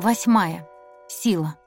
Восьмая. Сила.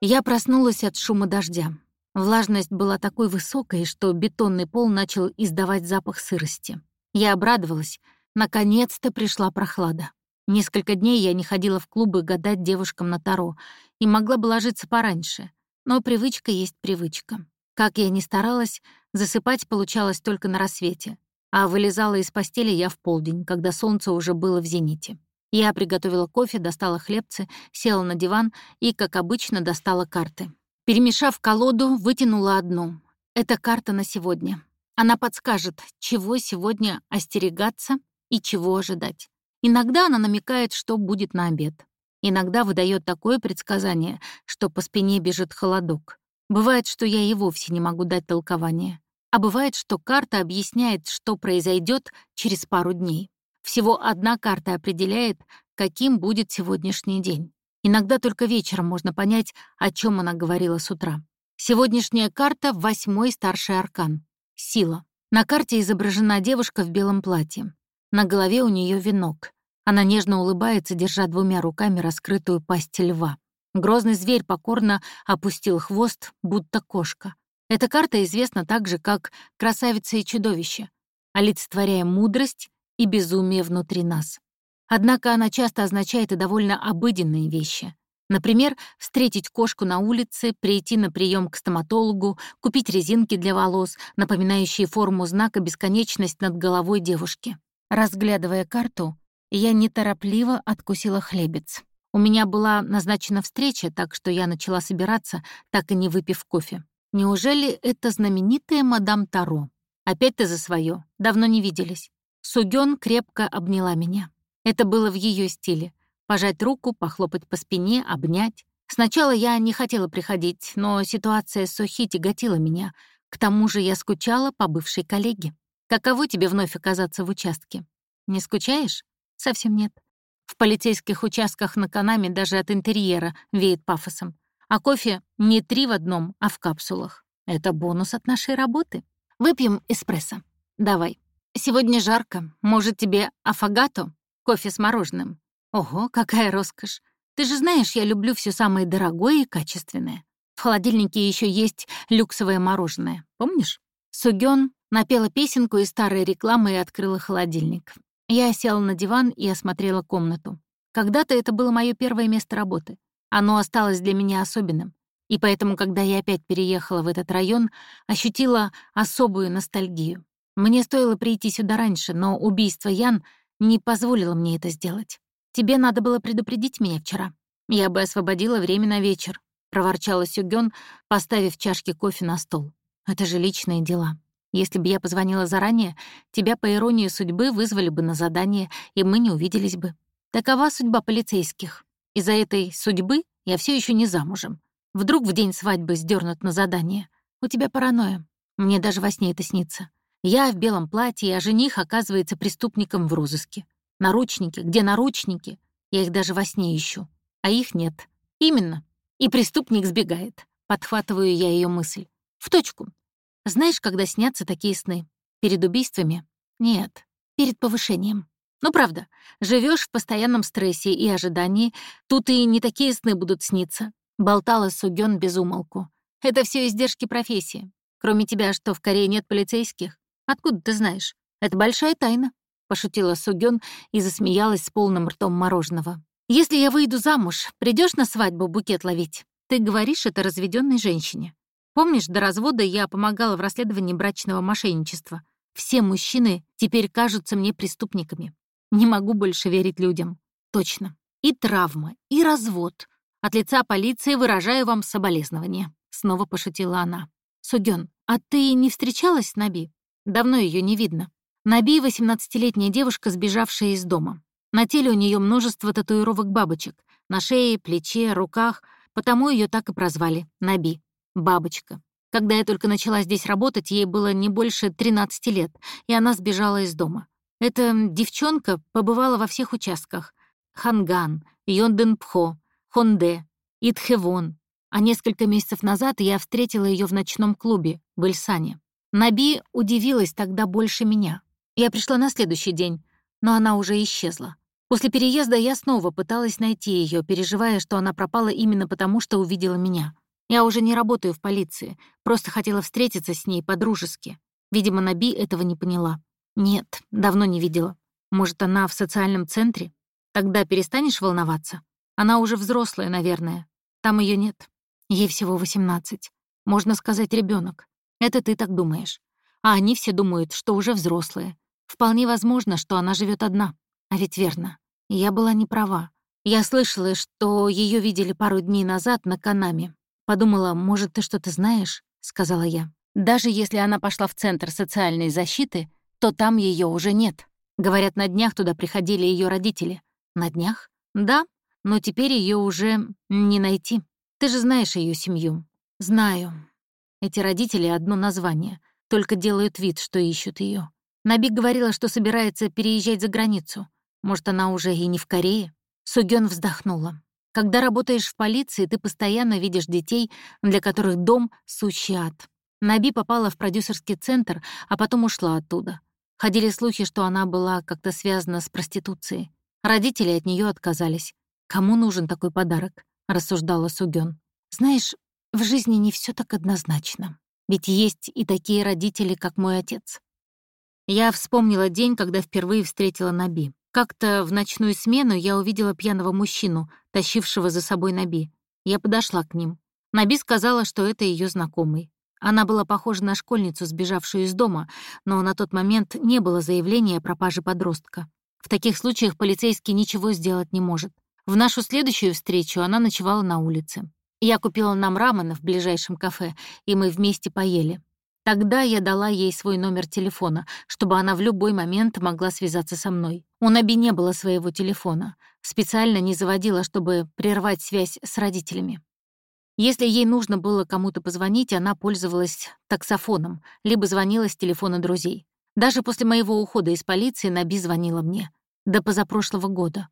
Я проснулась от шума дождя. Влажность была такой высокой, что бетонный пол начал издавать запах сырости. Я обрадовалась. Наконец-то пришла прохлада. Несколько дней я не ходила в клубы гадать девушкам на Таро и могла бы ложиться пораньше. Но привычка есть привычка. Как я ни старалась, засыпать получалось только на рассвете, а вылезала из постели я в полдень, когда солнце уже было в зените. Я приготовила кофе, достала хлебцы, села на диван и, как обычно, достала карты. Перемешав колоду, вытянула одну. Это карта на сегодня. Она подскажет, чего сегодня остерегаться и чего ожидать. Иногда она намекает, что будет на обед. Иногда выдает такое предсказание, что по спине бежит холодок. Бывает, что я и вовсе не могу дать толкование. А бывает, что карта объясняет, что произойдет через пару дней. Всего одна карта определяет, каким будет сегодняшний день. Иногда только вечером можно понять, о чем она говорила с утра. Сегодняшняя карта — восьмой старший аркан. Сила. На карте изображена девушка в белом платье. На голове у нее венок. Она нежно улыбается, держа двумя руками раскрытую пасть льва. Грозный зверь покорно опустил хвост, будто кошка. Эта карта известна также как «Красавица и чудовище», олицетворяя мудрость и безумие внутри нас. Однако она часто означает и довольно обыденные вещи. Например, встретить кошку на улице, прийти на прием к стоматологу, купить резинки для волос, напоминающие форму знака «бесконечность» над головой девушки. Разглядывая карту, я неторопливо откусила хлебец. У меня была назначена встреча, так что я начала собираться, так и не выпив кофе. Неужели это знаменитая мадам Таро? Опять ты за свое. Давно не виделись. Сугён крепко обняла меня. Это было в ее стиле. Пожать руку, похлопать по спине, обнять. Сначала я не хотела приходить, но ситуация с Сухи тяготила меня. К тому же я скучала по бывшей коллеге. Каково тебе вновь оказаться в участке? Не скучаешь? Совсем нет. В полицейских участках на Канаме даже от интерьера веет пафосом. А кофе не три в одном, а в капсулах. Это бонус от нашей работы. Выпьем эспрессо. Давай. Сегодня жарко. Может, тебе афагато? Кофе с мороженым. Ого, какая роскошь. Ты же знаешь, я люблю все самое дорогое и качественное. В холодильнике еще есть люксовое мороженое. Помнишь? Сугён напела песенку из старой рекламы и открыла холодильник. Я села на диван и осмотрела комнату. Когда-то это было мое первое место работы. Оно осталось для меня особенным. И поэтому, когда я опять переехала в этот район, ощутила особую ностальгию. Мне стоило прийти сюда раньше, но убийство Ян не позволило мне это сделать. Тебе надо было предупредить меня вчера. Я бы освободила время на вечер, проворчала Сюгён, поставив чашки кофе на стол. Это же личные дела. Если бы я позвонила заранее, тебя, по иронии судьбы, вызвали бы на задание, и мы не увиделись бы. Такова судьба полицейских. Из-за этой судьбы я все еще не замужем. Вдруг в день свадьбы сдернут на задание. У тебя паранойя. Мне даже во сне это снится. Я в белом платье, а жених оказывается преступником в розыске. Наручники, где наручники? Я их даже во сне ищу. А их нет. Именно. И преступник сбегает. Подхватываю я ее мысль. В точку. Знаешь, когда снятся такие сны? Перед убийствами? Нет. Перед повышением. Ну, правда, живешь в постоянном стрессе и ожидании, тут и не такие сны будут сниться. Болтала Сугён без умолку. Это все издержки профессии. Кроме тебя, что в Корее нет полицейских? Откуда ты знаешь? Это большая тайна», — пошутила Сугён и засмеялась с полным ртом мороженого. «Если я выйду замуж, придешь на свадьбу букет ловить? Ты говоришь это разведенной женщине. Помнишь, до развода я помогала в расследовании брачного мошенничества. Все мужчины теперь кажутся мне преступниками. Не могу больше верить людям. Точно. И травма, и развод. От лица полиции выражаю вам соболезнования. Снова пошутила она. Сугён, а ты не встречалась с Наби? Давно ее не видно. Наби — 18-летняя девушка, сбежавшая из дома. На теле у нее множество татуировок бабочек. На шее, плече, руках. Потому ее так и прозвали — Наби. Бабочка. Когда я только начала здесь работать, ей было не больше 13 лет, и она сбежала из дома. Эта девчонка побывала во всех участках. Ханган, Йонденпхо, Хонде, Итхевон. А несколько месяцев назад я встретила ее в ночном клубе в Ильсане. Наби удивилась тогда больше меня. Я пришла на следующий день, но она уже исчезла. После переезда я снова пыталась найти ее, переживая, что она пропала именно потому, что увидела меня. Я уже не работаю в полиции, просто хотела встретиться с ней по-дружески. Видимо, Наби этого не поняла. Нет, давно не видела. Может, она в социальном центре? Тогда перестанешь волноваться? Она уже взрослая, наверное. Там ее нет. Ей всего 18. Можно сказать, ребенок. Это ты так думаешь. А они все думают, что уже взрослые. Вполне возможно, что она живет одна. А ведь верно. Я была не права. Я слышала, что ее видели пару дней назад на Канаме. Подумала, может, ты что-то знаешь? Сказала я. Даже если она пошла в Центр социальной защиты, то там ее уже нет. Говорят, на днях туда приходили ее родители. На днях? Да, но теперь ее уже не найти. Ты же знаешь ее семью. Знаю. Эти родители — одно название, только делают вид, что ищут ее. Наби говорила, что собирается переезжать за границу. Может, она уже и не в Корее? Сугён вздохнула. Когда работаешь в полиции, ты постоянно видишь детей, для которых дом — сущий ад. Наби попала в продюсерский центр, а потом ушла оттуда. Ходили слухи, что она была как-то связана с проституцией. Родители от нее отказались. «Кому нужен такой подарок?» — рассуждала Сугён. «Знаешь, в жизни не все так однозначно. Ведь есть и такие родители, как мой отец». Я вспомнила день, когда впервые встретила Наби. Как-то в ночную смену я увидела пьяного мужчину, тащившего за собой Наби. Я подошла к ним. Наби сказала, что это ее знакомый. Она была похожа на школьницу, сбежавшую из дома, но на тот момент не было заявления о пропаже подростка. В таких случаях полицейский ничего сделать не может. В нашу следующую встречу она ночевала на улице. Я купила нам рамена в ближайшем кафе, и мы вместе поели. Тогда я дала ей свой номер телефона, чтобы она в любой момент могла связаться со мной. У Наби не было своего телефона. Специально не заводила, чтобы прервать связь с родителями. Если ей нужно было кому-то позвонить, она пользовалась таксофоном, либо звонила с телефона друзей. Даже после моего ухода из полиции Наби звонила мне. До позапрошлого года.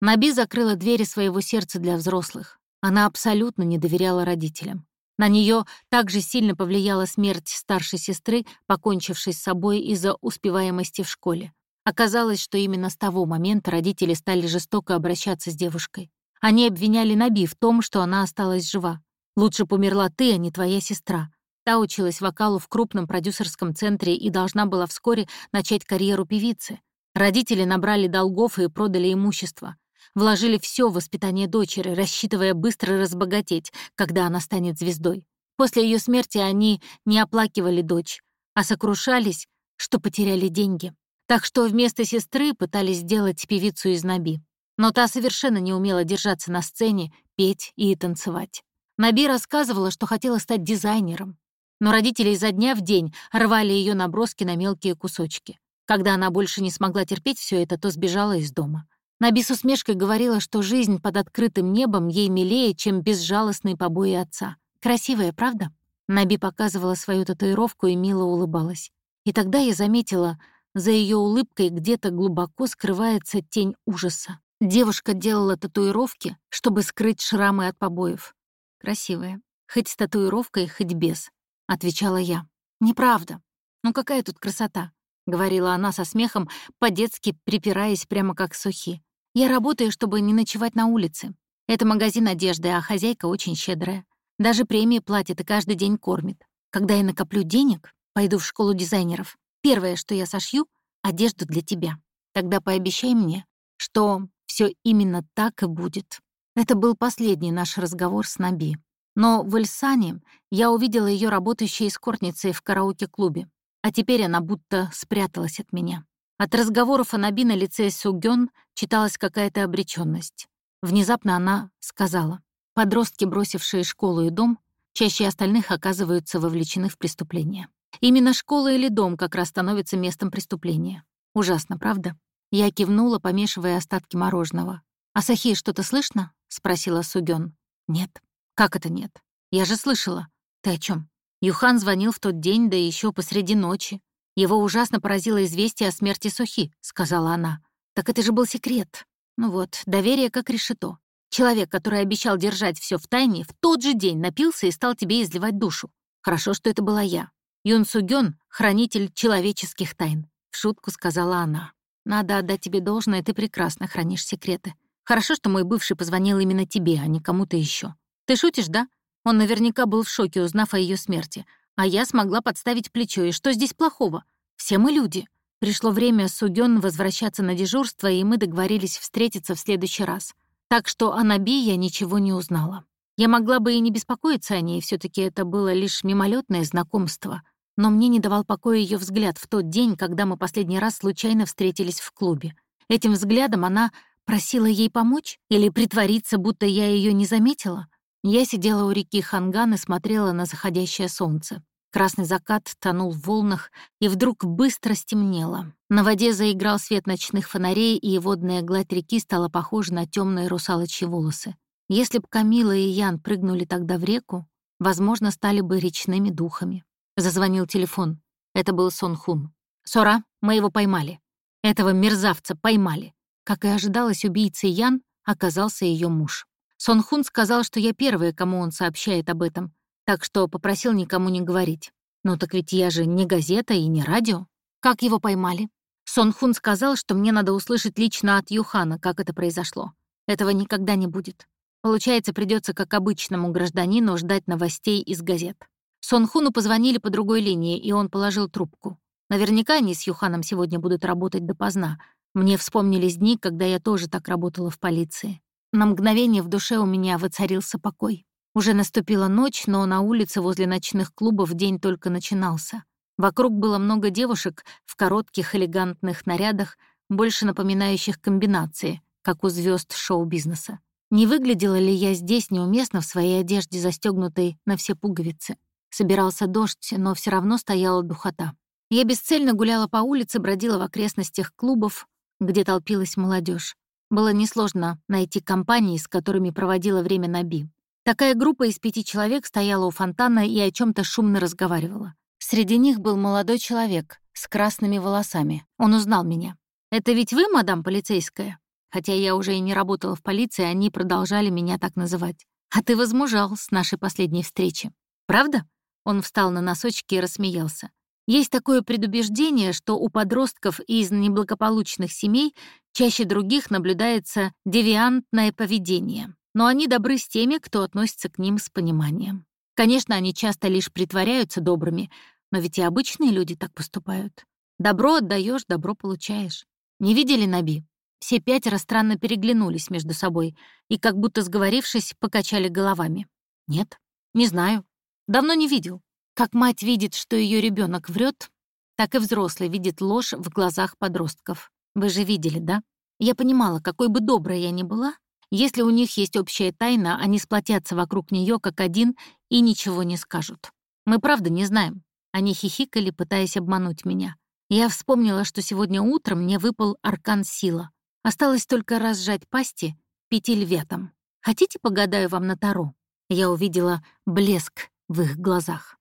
Наби закрыла двери своего сердца для взрослых. Она абсолютно не доверяла родителям. На нее также сильно повлияла смерть старшей сестры, покончившей с собой из-за успеваемости в школе. Оказалось, что именно с того момента родители стали жестоко обращаться с девушкой. Они обвиняли Наби в том, что она осталась жива. Лучше померла ты, а не твоя сестра. Та училась вокалу в крупном продюсерском центре и должна была вскоре начать карьеру певицы. Родители набрали долгов и продали имущество. Вложили все в воспитание дочери, рассчитывая быстро разбогатеть, когда она станет звездой. После ее смерти они не оплакивали дочь, а сокрушались, что потеряли деньги. Так что вместо сестры пытались сделать певицу из Наби но та совершенно не умела держаться на сцене, петь и танцевать. Наби рассказывала, что хотела стать дизайнером, но родители изо дня в день рвали ее наброски на мелкие кусочки. Когда она больше не смогла терпеть все это, то сбежала из дома. Наби с усмешкой говорила, что жизнь под открытым небом ей милее, чем безжалостные побои отца. Красивая, правда? Наби показывала свою татуировку и мило улыбалась. И тогда я заметила, за ее улыбкой где-то глубоко скрывается тень ужаса. Девушка делала татуировки, чтобы скрыть шрамы от побоев. Красивая. Хоть с татуировкой, хоть без, — отвечала я. Неправда. Ну какая тут красота? — говорила она со смехом, по-детски припираясь прямо как сухи. «Я работаю, чтобы не ночевать на улице. Это магазин одежды, а хозяйка очень щедрая. Даже премии платит и каждый день кормит. Когда я накоплю денег, пойду в школу дизайнеров. Первое, что я сошью — одежду для тебя. Тогда пообещай мне, что все именно так и будет. Это был последний наш разговор с Наби. Но в Эльсане я увидела ее работающей эскортницей в караоке-клубе, а теперь она будто спряталась от меня. От разговоров о Наби на лице Сугён читалась какая-то обречённость. Внезапно она сказала, подростки, бросившие школу и дом, чаще остальных оказываются вовлечены в преступление. Именно школа или дом как раз становится местом преступления. Ужасно, правда? Я кивнула, помешивая остатки мороженого. «А Сахи что-то слышно?» — спросила Сугён. «Нет». «Как это нет? Я же слышала. Ты о чем? Юхан звонил в тот день, да еще посреди ночи. Его ужасно поразило известие о смерти Сухи, сказала она. Так это же был секрет. Ну вот, доверие как решето. Человек, который обещал держать все в тайне, в тот же день напился и стал тебе изливать душу. Хорошо, что это была я. Юн Сугён — хранитель человеческих тайн, в шутку сказала она. Надо отдать тебе должное, ты прекрасно хранишь секреты. Хорошо, что мой бывший позвонил именно тебе, а не кому-то еще. Ты шутишь, да? Он наверняка был в шоке, узнав о ее смерти. А я смогла подставить плечо, и что здесь плохого? Все мы люди. Пришло время Сугён возвращаться на дежурство, и мы договорились встретиться в следующий раз. Так что о Наби я ничего не узнала. Я могла бы и не беспокоиться о ней, все таки это было лишь мимолетное знакомство. Но мне не давал покоя ее взгляд в тот день, когда мы последний раз случайно встретились в клубе. Этим взглядом она просила ей помочь или притвориться, будто я ее не заметила. Я сидела у реки Ханган и смотрела на заходящее солнце. Красный закат тонул в волнах, и вдруг быстро стемнело. На воде заиграл свет ночных фонарей, и водная гладь реки стала похожа на темные русалочьи волосы. Если б Камила и Ян прыгнули тогда в реку, возможно, стали бы речными духами. Зазвонил телефон. Это был Сон Хун. «Сора, мы его поймали. Этого мерзавца поймали». Как и ожидалось, убийцей Ян оказался ее муж. Сон Хун сказал, что я первая, кому он сообщает об этом, так что попросил никому не говорить. Ну так ведь я же не газета и не радио. Как его поймали? Сон Хун сказал, что мне надо услышать лично от Юхана, как это произошло. Этого никогда не будет. Получается, придется как обычному гражданину ждать новостей из газет. Сон Хуну позвонили по другой линии, и он положил трубку. Наверняка они с Юханом сегодня будут работать допоздна. Мне вспомнились дни, когда я тоже так работала в полиции. На мгновение в душе у меня воцарился покой. Уже наступила ночь, но на улице возле ночных клубов день только начинался. Вокруг было много девушек в коротких элегантных нарядах, больше напоминающих комбинации, как у звезд шоу-бизнеса. Не выглядела ли я здесь неуместно в своей одежде, застегнутой на все пуговицы? Собирался дождь, но все равно стояла духота. Я бесцельно гуляла по улице, бродила в окрестностях клубов, где толпилась молодежь. Было несложно найти компании, с которыми проводила время на Би. Такая группа из пяти человек стояла у фонтана и о чем то шумно разговаривала. Среди них был молодой человек с красными волосами. Он узнал меня. «Это ведь вы, мадам полицейская?» Хотя я уже и не работала в полиции, они продолжали меня так называть. «А ты возмужал с нашей последней встречи. Правда?» Он встал на носочки и рассмеялся. Есть такое предубеждение, что у подростков из неблагополучных семей чаще других наблюдается девиантное поведение, но они добры с теми, кто относится к ним с пониманием. Конечно, они часто лишь притворяются добрыми, но ведь и обычные люди так поступают. Добро отдаешь, добро получаешь. Не видели Наби? Все пятеро странно переглянулись между собой и, как будто сговорившись, покачали головами. Нет, не знаю. Давно не видел. Как мать видит, что ее ребенок врет, так и взрослый видит ложь в глазах подростков. Вы же видели, да? Я понимала, какой бы доброй я ни была, если у них есть общая тайна, они сплотятся вокруг нее как один и ничего не скажут. Мы правда не знаем. Они хихикали, пытаясь обмануть меня. Я вспомнила, что сегодня утром мне выпал аркан сила. Осталось только разжать пасти пяти льветом. Хотите, погадаю вам на Таро? Я увидела блеск в их глазах.